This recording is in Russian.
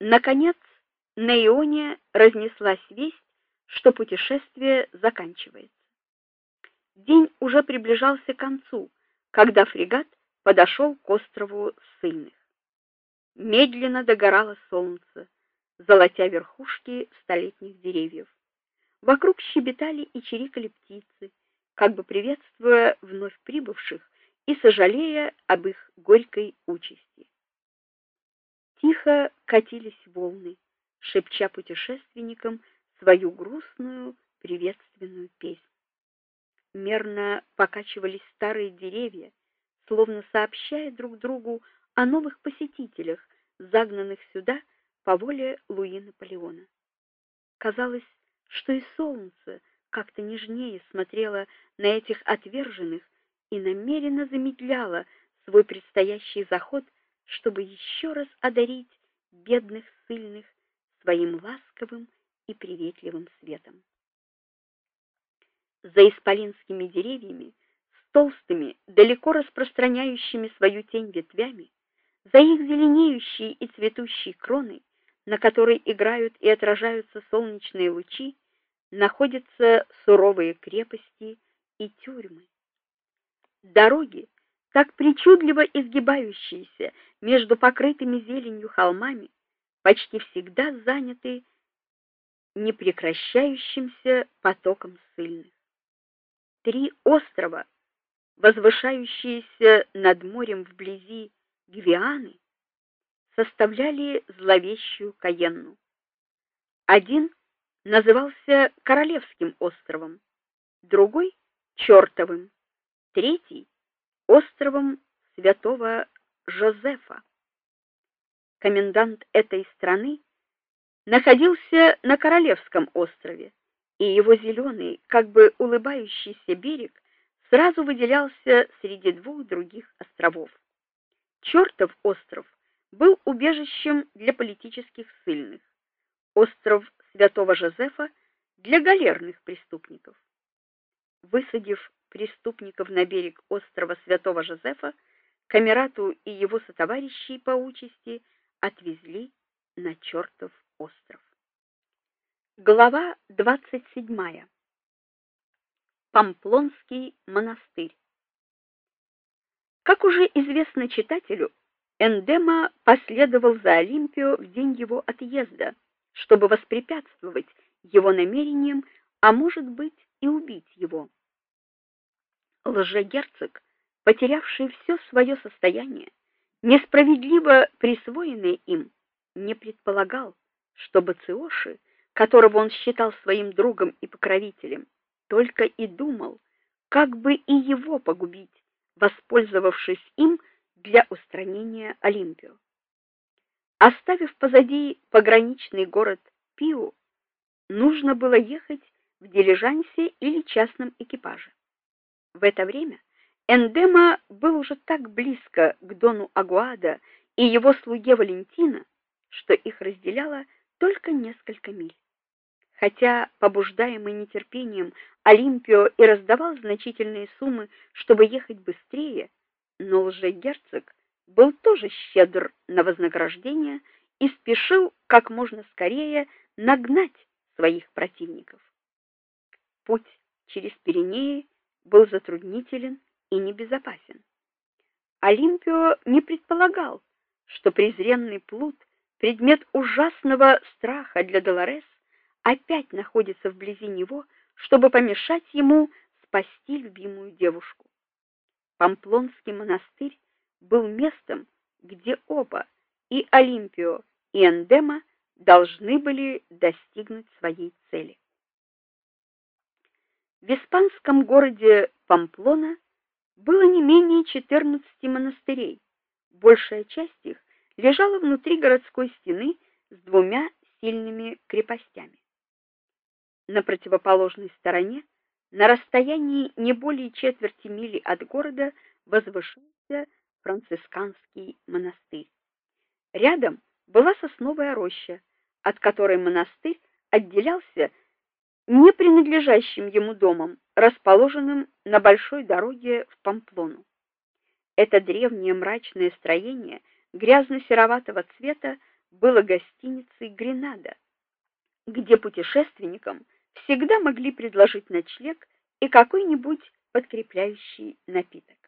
Наконец, на Ионе разнеслась весть, что путешествие заканчивается. День уже приближался к концу, когда фрегат подошел к острову Сыльных. Медленно догорало солнце, золотя верхушки столетних деревьев. Вокруг щебетали и чирикали птицы, как бы приветствуя вновь прибывших и сожалея об их горькой участи. Тихо катились волны, шепча путешественникам свою грустную приветственную песнь. Мерно покачивались старые деревья, словно сообщая друг другу о новых посетителях, загнанных сюда по воле Луи Наполеона. Казалось, что и солнце как-то нежнее смотрело на этих отверженных и намеренно замедляло свой предстоящий заход, чтобы еще раз одарить бедных сильных своим ласковым и приветливым светом. За исполинскими деревьями, с толстыми, далеко распространяющими свою тень ветвями, за их зеленеющей и цветущей кроной, на которой играют и отражаются солнечные лучи, находятся суровые крепости и тюрьмы. Дороги, так причудливо изгибающиеся между покрытыми зеленью холмами, почти всегда заняты непрекращающимся потоком ссыльных. Три острова, возвышающиеся над морем вблизи Гвианы, составляли зловещую Каенну. Один назывался Королевским островом, другой Чёртовым, третий островом Святого Жозефа. Комендант этой страны находился на Королевском острове, и его зеленый, как бы улыбающийся берег сразу выделялся среди двух других островов. Чёртов остров был убежищем для политических ссыльных. Остров Святого Жозефа для галерных преступников. Высадив преступников на берег острова Святого Жозефа, Камерату и его сотоварищей по участи отвезли на чертов остров. Глава 27. Памплонский монастырь. Как уже известно читателю, Эндема последовал за Олимпио в день его отъезда, чтобы воспрепятствовать его намерениям, а может быть, и убить его. Лжегерцог, потерявший все свое состояние, несправедливо присвоенное им, не предполагал, чтобы Циоши, которого он считал своим другом и покровителем, только и думал, как бы и его погубить, воспользовавшись им для устранения Олимпио. Оставив позади пограничный город Пиу, нужно было ехать в дилижансе или частном экипаже. В это время Эндема был уже так близко к дону Агуада и его слуге Валентина, что их разделяло только несколько миль. Хотя, побуждаемый нетерпением, Олимпио и раздавал значительные суммы, чтобы ехать быстрее, но лже-герцог был тоже щедр на вознаграждение и спешил как можно скорее нагнать своих противников. Путь через Пиренеи был затруднителен и небезопасен. Олимпио не предполагал, что презренный плут, предмет ужасного страха для Долорес, опять находится вблизи него, чтобы помешать ему спасти любимую девушку. Памплонский монастырь был местом, где оба, и Олимпио, и Эндема должны были достигнуть своей цели. В испанском городе Памплона было не менее 14 монастырей. Большая часть их лежала внутри городской стены с двумя сильными крепостями. На противоположной стороне, на расстоянии не более четверти мили от города, возвышался францисканский монастырь. Рядом была сосновая роща, от которой монастырь отделялся не принадлежащим ему домом, расположенным на большой дороге в Памплону. Это древнее мрачное строение грязно-сероватого цвета было гостиницей Гренада, где путешественникам всегда могли предложить ночлег и какой-нибудь подкрепляющий напиток.